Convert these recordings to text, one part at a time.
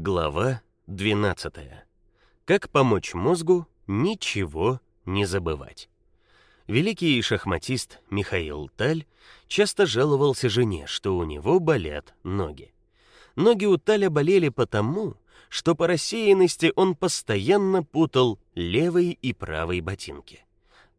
Глава 12. Как помочь мозгу ничего не забывать. Великий шахматист Михаил Таль часто жаловался жене, что у него болят ноги. Ноги у Таля болели потому, что по рассеянности он постоянно путал левый и правый ботинки.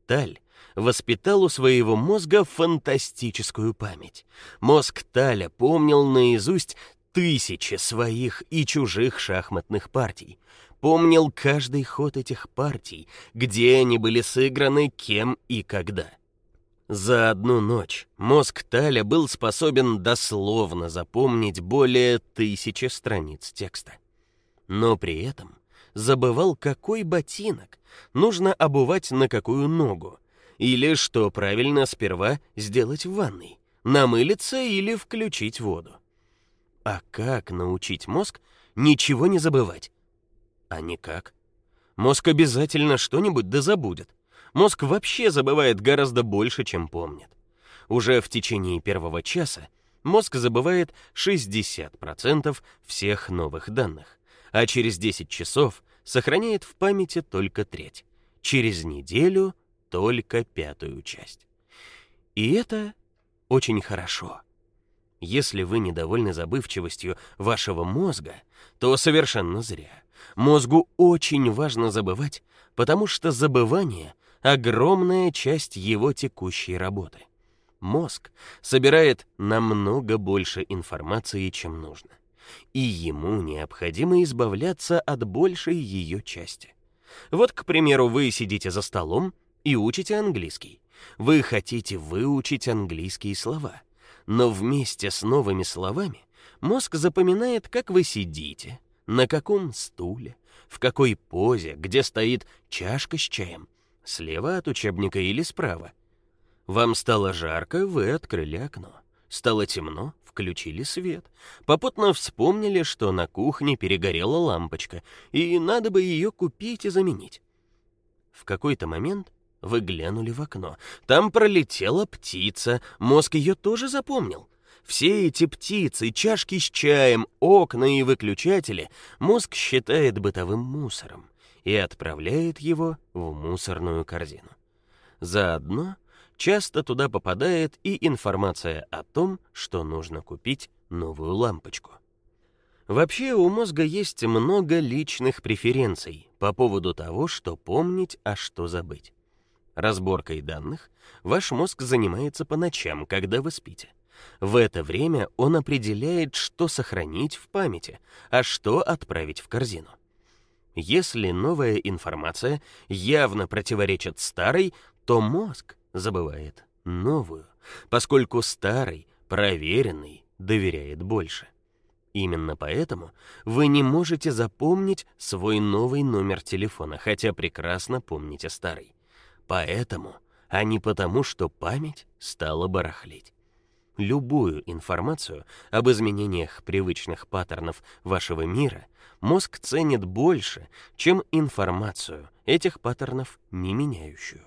Таль воспитал у своего мозга фантастическую память. Мозг Таля помнил наизусть тысячи своих и чужих шахматных партий. Помнил каждый ход этих партий, где они были сыграны, кем и когда. За одну ночь мозг Таля был способен дословно запомнить более тысячи страниц текста. Но при этом забывал, какой ботинок нужно обувать на какую ногу, или что правильно сперва сделать в ванной, намылиться или включить воду. А как научить мозг ничего не забывать? А никак. Мозг обязательно что-нибудь да забудет. Мозг вообще забывает гораздо больше, чем помнит. Уже в течение первого часа мозг забывает 60% всех новых данных, а через 10 часов сохраняет в памяти только треть. Через неделю только пятую часть. И это очень хорошо. Если вы недовольны забывчивостью вашего мозга, то совершенно зря. Мозгу очень важно забывать, потому что забывание огромная часть его текущей работы. Мозг собирает намного больше информации, чем нужно, и ему необходимо избавляться от большей ее части. Вот, к примеру, вы сидите за столом и учите английский. Вы хотите выучить английские слова но вместе с новыми словами мозг запоминает, как вы сидите, на каком стуле, в какой позе, где стоит чашка с чаем, слева от учебника или справа. Вам стало жарко, вы открыли окно. Стало темно, включили свет. Попутно вспомнили, что на кухне перегорела лампочка, и надо бы ее купить и заменить. В какой-то момент вы глянули в окно. Там пролетела птица. Мозг ее тоже запомнил. Все эти птицы, чашки с чаем, окна и выключатели мозг считает бытовым мусором и отправляет его в мусорную корзину. Заодно часто туда попадает и информация о том, что нужно купить новую лампочку. Вообще у мозга есть много личных преференций по поводу того, что помнить, а что забыть. Разборкой данных ваш мозг занимается по ночам, когда вы спите. В это время он определяет, что сохранить в памяти, а что отправить в корзину. Если новая информация явно противоречит старой, то мозг забывает новую, поскольку старый, проверенный, доверяет больше. Именно поэтому вы не можете запомнить свой новый номер телефона, хотя прекрасно помните старый. Поэтому, а не потому, что память стала барахлить. Любую информацию об изменениях привычных паттернов вашего мира мозг ценит больше, чем информацию этих паттернов не меняющую.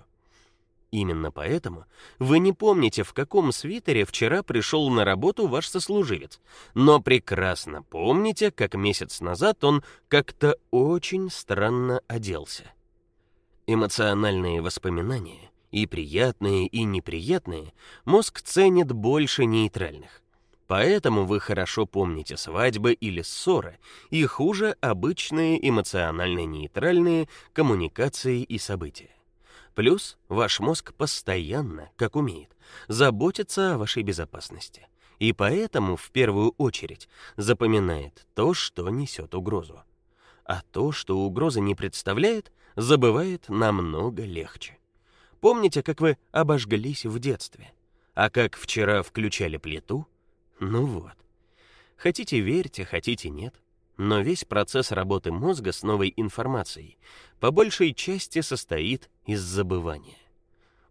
Именно поэтому вы не помните, в каком свитере вчера пришел на работу ваш сослуживец, но прекрасно помните, как месяц назад он как-то очень странно оделся. Эмоциональные воспоминания, и приятные, и неприятные, мозг ценит больше нейтральных. Поэтому вы хорошо помните свадьбы или ссоры, и хуже обычные эмоционально нейтральные коммуникации и события. Плюс ваш мозг постоянно, как умеет, заботится о вашей безопасности. И поэтому в первую очередь запоминает то, что несет угрозу. А то, что угрозы не представляет, забывает намного легче. Помните, как вы обожглись в детстве? А как вчера включали плиту? Ну вот. Хотите верьте, хотите нет, но весь процесс работы мозга с новой информацией по большей части состоит из забывания.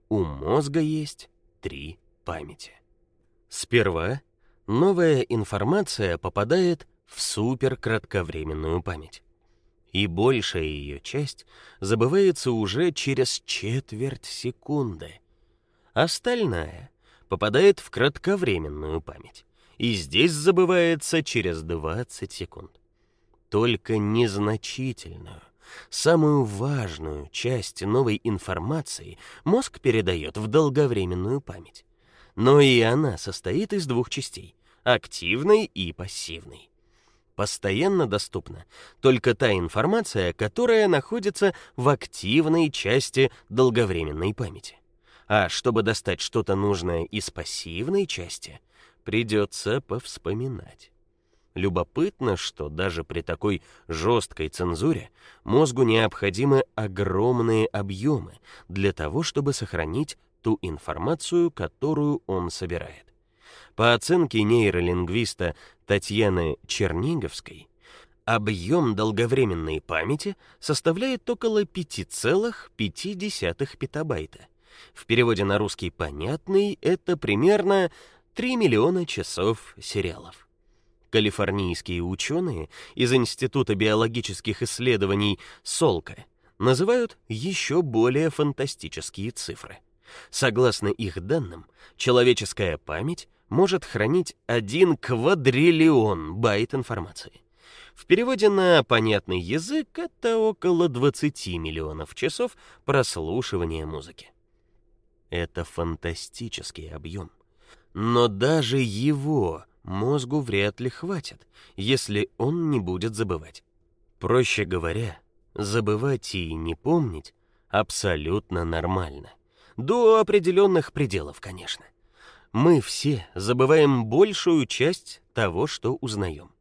У мозга есть три памяти. Сперва новая информация попадает в суперкратковременную память и большая ее часть забывается уже через четверть секунды. Остальная попадает в кратковременную память, и здесь забывается через 20 секунд. только незначительную, самую важную часть новой информации мозг передает в долговременную память. Но и она состоит из двух частей: активной и пассивной. Постоянно доступна только та информация, которая находится в активной части долговременной памяти. А чтобы достать что-то нужное из пассивной части, придется повспоминать. Любопытно, что даже при такой жесткой цензуре мозгу необходимы огромные объемы для того, чтобы сохранить ту информацию, которую он собирает. По оценке нейролингвиста Татьяны Черниговской, объем долговременной памяти составляет около 5,5 петабайта. В переводе на русский понятный это примерно 3 миллиона часов сериалов. Калифорнийские ученые из Института биологических исследований Солка называют еще более фантастические цифры. Согласно их данным, человеческая память может хранить 1 квадриллион байт информации. В переводе на понятный язык это около 20 миллионов часов прослушивания музыки. Это фантастический объем. Но даже его мозгу вряд ли хватит, если он не будет забывать. Проще говоря, забывать и не помнить абсолютно нормально. До определенных пределов, конечно. Мы все забываем большую часть того, что узнаем.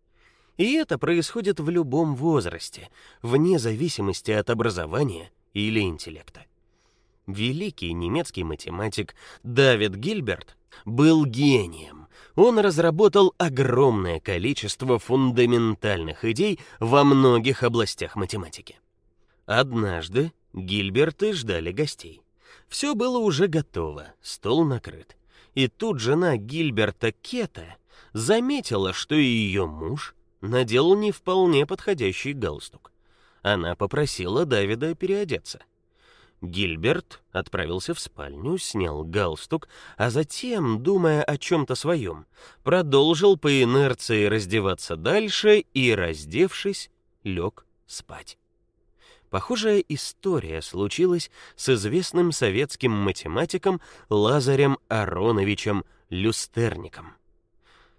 И это происходит в любом возрасте, вне зависимости от образования или интеллекта. Великий немецкий математик Давид Гильберт был гением. Он разработал огромное количество фундаментальных идей во многих областях математики. Однажды Гильберты ждали гостей. Все было уже готово, стол накрыт. И тут жена Гильберта Кета заметила, что ее муж надел не вполне подходящий галстук. Она попросила Давида переодеться. Гильберт отправился в спальню, снял галстук, а затем, думая о чем то своем, продолжил по инерции раздеваться дальше и, раздевшись, лег спать. Похожая история случилась с известным советским математиком Лазарем Ароновичем Люстерником.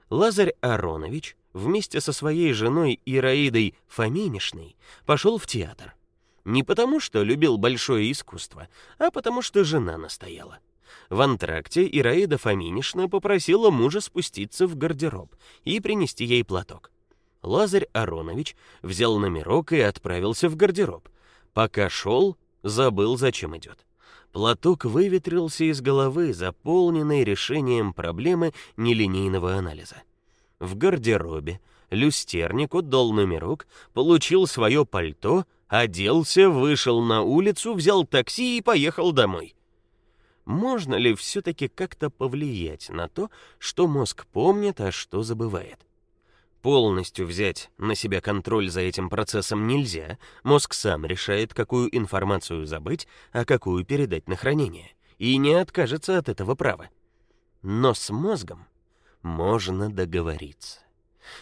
Лазарь Аронович вместе со своей женой Ираидой Фоминишной пошел в театр. Не потому, что любил большое искусство, а потому что жена настояла. В антракте Ираида Фоминишна попросила мужа спуститься в гардероб и принести ей платок. Лазарь Аронович взял номерок и отправился в гардероб. Пока шел, забыл, зачем идет. Платок выветрился из головы, заполненный решением проблемы нелинейного анализа. В гардеробе люстерник отдал номерок, получил свое пальто, оделся, вышел на улицу, взял такси и поехал домой. Можно ли все таки как-то повлиять на то, что мозг помнит, а что забывает? Полностью взять на себя контроль за этим процессом нельзя. Мозг сам решает, какую информацию забыть, а какую передать на хранение, и не откажется от этого права. Но с мозгом можно договориться.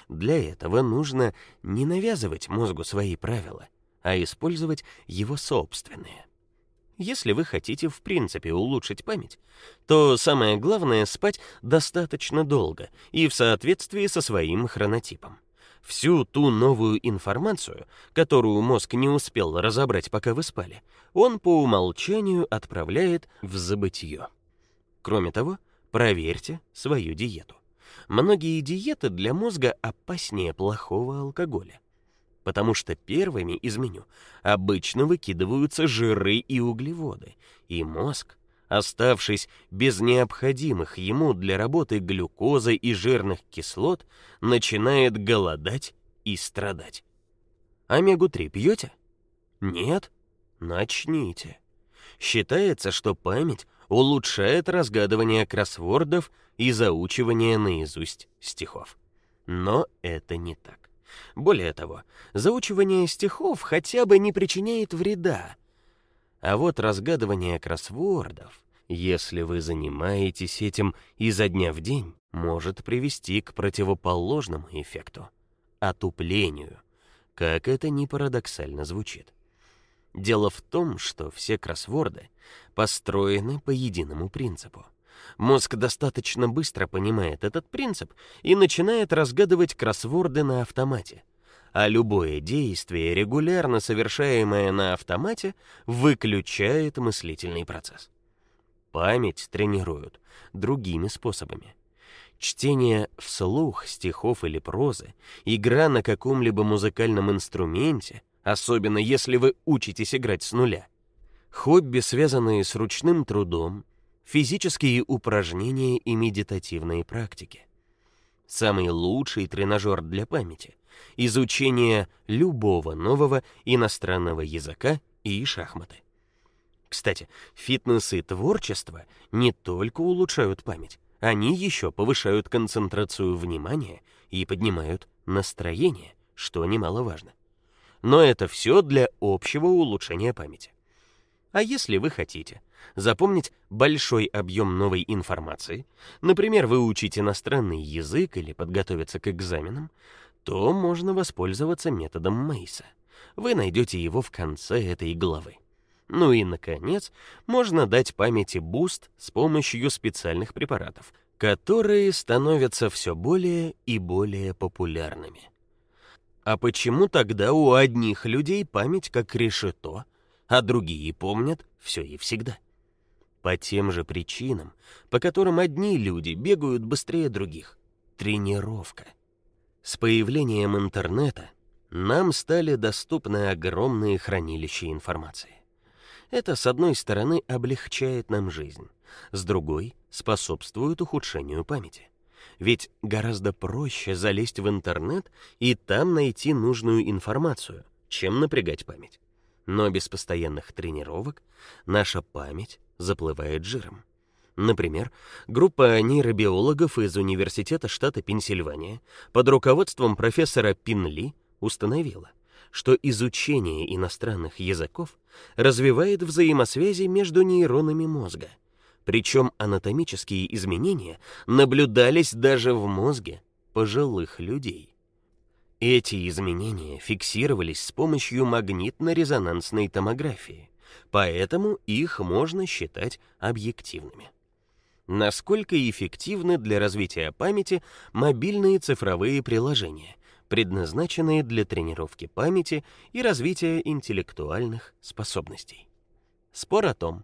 Для этого нужно не навязывать мозгу свои правила, а использовать его собственные. Если вы хотите в принципе улучшить память, то самое главное спать достаточно долго и в соответствии со своим хронотипом. Всю ту новую информацию, которую мозг не успел разобрать, пока вы спали, он по умолчанию отправляет в забытье. Кроме того, проверьте свою диету. Многие диеты для мозга опаснее плохого алкоголя потому что первыми из меню обычно выкидываются жиры и углеводы, и мозг, оставшись без необходимых ему для работы глюкозы и жирных кислот, начинает голодать и страдать. Омегу-3 пьете? Нет? Начните. Считается, что память улучшает разгадывание кроссвордов и заучивание наизусть стихов. Но это не так. Более того, заучивание стихов хотя бы не причиняет вреда. А вот разгадывание кроссвордов, если вы занимаетесь этим изо дня в день, может привести к противоположному эффекту отуплению. как это ни парадоксально звучит. Дело в том, что все кроссворды построены по единому принципу. Мозг достаточно быстро понимает этот принцип и начинает разгадывать кроссворды на автомате. А любое действие, регулярно совершаемое на автомате, выключает мыслительный процесс. Память тренируют другими способами. Чтение вслух стихов или прозы, игра на каком-либо музыкальном инструменте, особенно если вы учитесь играть с нуля. Хобби, связанные с ручным трудом, физические упражнения и медитативные практики. Самый лучший тренажер для памяти изучение любого нового иностранного языка и шахматы. Кстати, фитнес и творчество не только улучшают память, они еще повышают концентрацию внимания и поднимают настроение, что немаловажно. Но это все для общего улучшения памяти. А если вы хотите запомнить большой объем новой информации, например, выучить иностранный язык или подготовиться к экзаменам, то можно воспользоваться методом Мейса. Вы найдете его в конце этой главы. Ну и наконец, можно дать памяти буст с помощью специальных препаратов, которые становятся все более и более популярными. А почему тогда у одних людей память как решето, а другие помнят все и всегда? По тем же причинам, по которым одни люди бегают быстрее других. Тренировка. С появлением интернета нам стали доступны огромные хранилища информации. Это с одной стороны облегчает нам жизнь, с другой способствует ухудшению памяти. Ведь гораздо проще залезть в интернет и там найти нужную информацию, чем напрягать память. Но без постоянных тренировок наша память заплывает жиром. Например, группа нейробиологов из Университета штата Пенсильвания под руководством профессора Пинли установила, что изучение иностранных языков развивает взаимосвязи между нейронами мозга. Причем анатомические изменения наблюдались даже в мозге пожилых людей. Эти изменения фиксировались с помощью магнитно-резонансной томографии, поэтому их можно считать объективными. Насколько эффективны для развития памяти мобильные цифровые приложения, предназначенные для тренировки памяти и развития интеллектуальных способностей? Спор о том,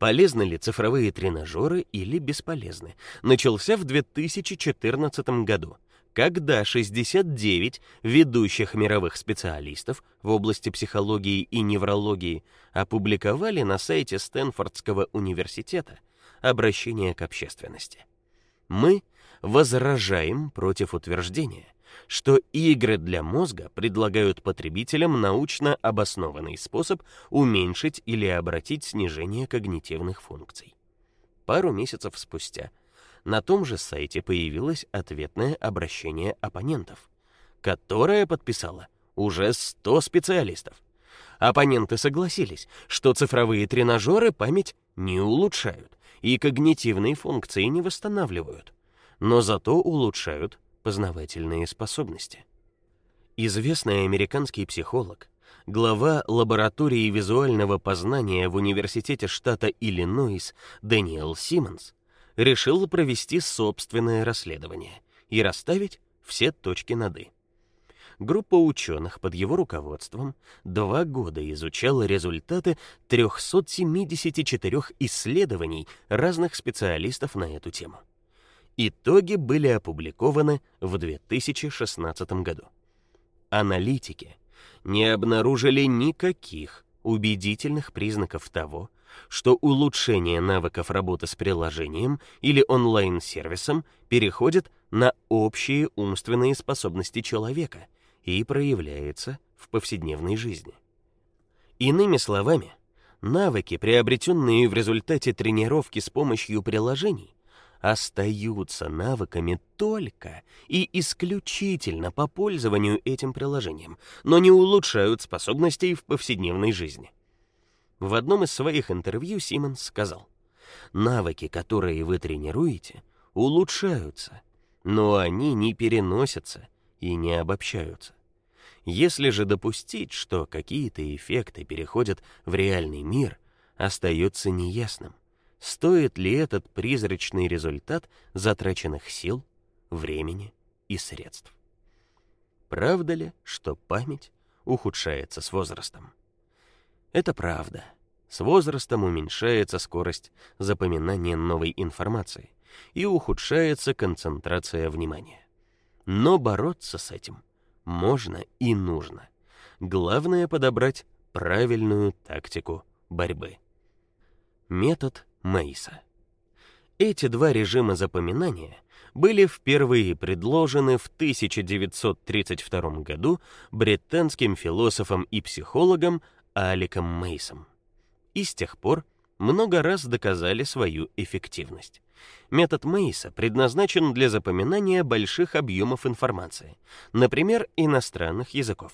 полезны ли цифровые тренажеры или бесполезны, начался в 2014 году, когда 69 ведущих мировых специалистов в области психологии и неврологии опубликовали на сайте Стэнфордского университета обращение к общественности. Мы возражаем против утверждения, что игры для мозга предлагают потребителям научно обоснованный способ уменьшить или обратить снижение когнитивных функций. Пару месяцев спустя на том же сайте появилось ответное обращение оппонентов, которое подписало уже 100 специалистов. Оппоненты согласились, что цифровые тренажеры память не улучшают, и когнитивные функции не восстанавливают, но зато улучшают познавательные способности. Известный американский психолог, глава лаборатории визуального познания в университете штата Иллинойс Дэниел Симмонс решил провести собственное расследование и расставить все точки над «и». Группа ученых под его руководством два года изучала результаты 374 исследований разных специалистов на эту тему. Итоги были опубликованы в 2016 году. Аналитики не обнаружили никаких убедительных признаков того, что улучшение навыков работы с приложением или онлайн-сервисом переходит на общие умственные способности человека – и проявляется в повседневной жизни. Иными словами, навыки, приобретенные в результате тренировки с помощью приложений, остаются навыками только и исключительно по пользованию этим приложением, но не улучшают способностей в повседневной жизни. В одном из своих интервью Симмонс сказал: "Навыки, которые вы тренируете, улучшаются, но они не переносятся и не обобщаются. Если же допустить, что какие-то эффекты переходят в реальный мир, остается неясным, стоит ли этот призрачный результат затраченных сил, времени и средств. Правда ли, что память ухудшается с возрастом? Это правда. С возрастом уменьшается скорость запоминания новой информации и ухудшается концентрация внимания. Но бороться с этим можно и нужно. Главное подобрать правильную тактику борьбы. Метод Мейса. Эти два режима запоминания были впервые предложены в 1932 году британским философом и психологом Аликом Мейсом. И с тех пор много раз доказали свою эффективность. Метод Мейса предназначен для запоминания больших объемов информации, например, иностранных языков.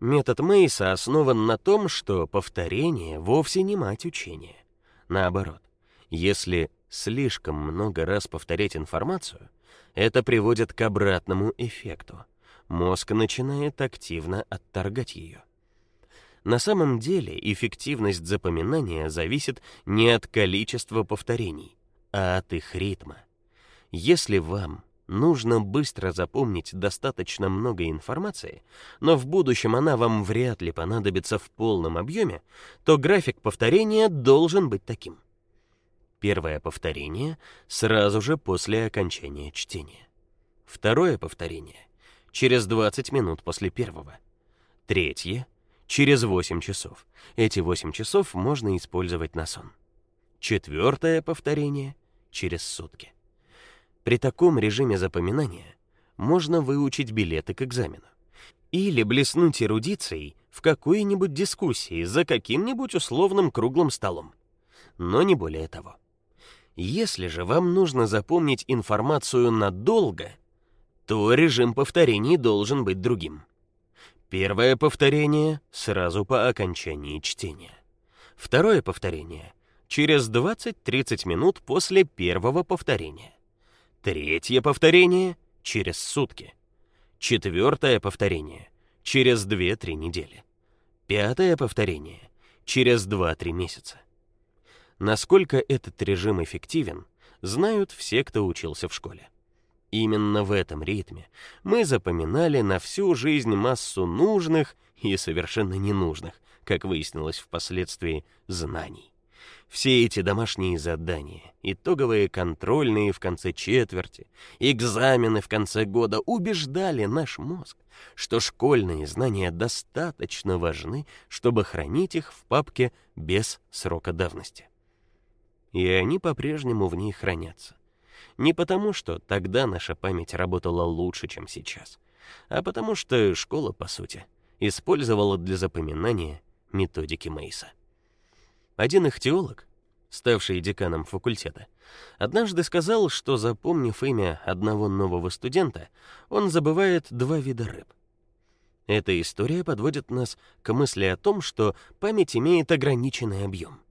Метод Мейса основан на том, что повторение вовсе не мать учения. Наоборот, если слишком много раз повторять информацию, это приводит к обратному эффекту. Мозг начинает активно отторгать ее. На самом деле, эффективность запоминания зависит не от количества повторений, а от их ритма. Если вам нужно быстро запомнить достаточно много информации, но в будущем она вам вряд ли понадобится в полном объеме, то график повторения должен быть таким: первое повторение сразу же после окончания чтения, второе повторение через 20 минут после первого, третье через 8 часов. Эти 8 часов можно использовать на сон. Четвертое повторение через сутки. При таком режиме запоминания можно выучить билеты к экзамену или блеснуть эрудицией в какой-нибудь дискуссии за каким-нибудь условным круглым столом. Но не более того. Если же вам нужно запомнить информацию надолго, то режим повторений должен быть другим. Первое повторение сразу по окончании чтения. Второе повторение через 20-30 минут после первого повторения. Третье повторение через сутки. Четвертое повторение через 2-3 недели. Пятое повторение через 2-3 месяца. Насколько этот режим эффективен, знают все, кто учился в школе. Именно в этом ритме мы запоминали на всю жизнь массу нужных и совершенно ненужных, как выяснилось впоследствии, знаний. Все эти домашние задания, итоговые контрольные в конце четверти, экзамены в конце года убеждали наш мозг, что школьные знания достаточно важны, чтобы хранить их в папке без срока давности. И они по-прежнему в ней хранятся. Не потому, что тогда наша память работала лучше, чем сейчас, а потому что школа, по сути, использовала для запоминания методики Мейса. Один их теолог, ставший деканом факультета, однажды сказал, что запомнив имя одного нового студента, он забывает два вида рыб. Эта история подводит нас к мысли о том, что память имеет ограниченный объем.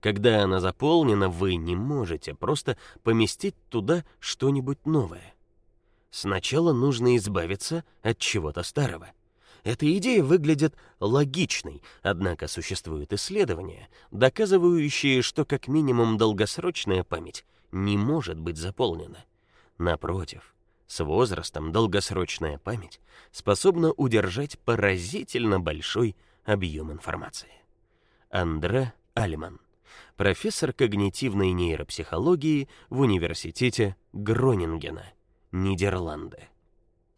Когда она заполнена, вы не можете просто поместить туда что-нибудь новое. Сначала нужно избавиться от чего-то старого. Эта идея выглядит логичной, однако существуют исследования, доказывающие, что как минимум долгосрочная память не может быть заполнена. Напротив, с возрастом долгосрочная память способна удержать поразительно большой объем информации. Андре Альман, профессор когнитивной нейропсихологии в университете Гронингена, Нидерланды.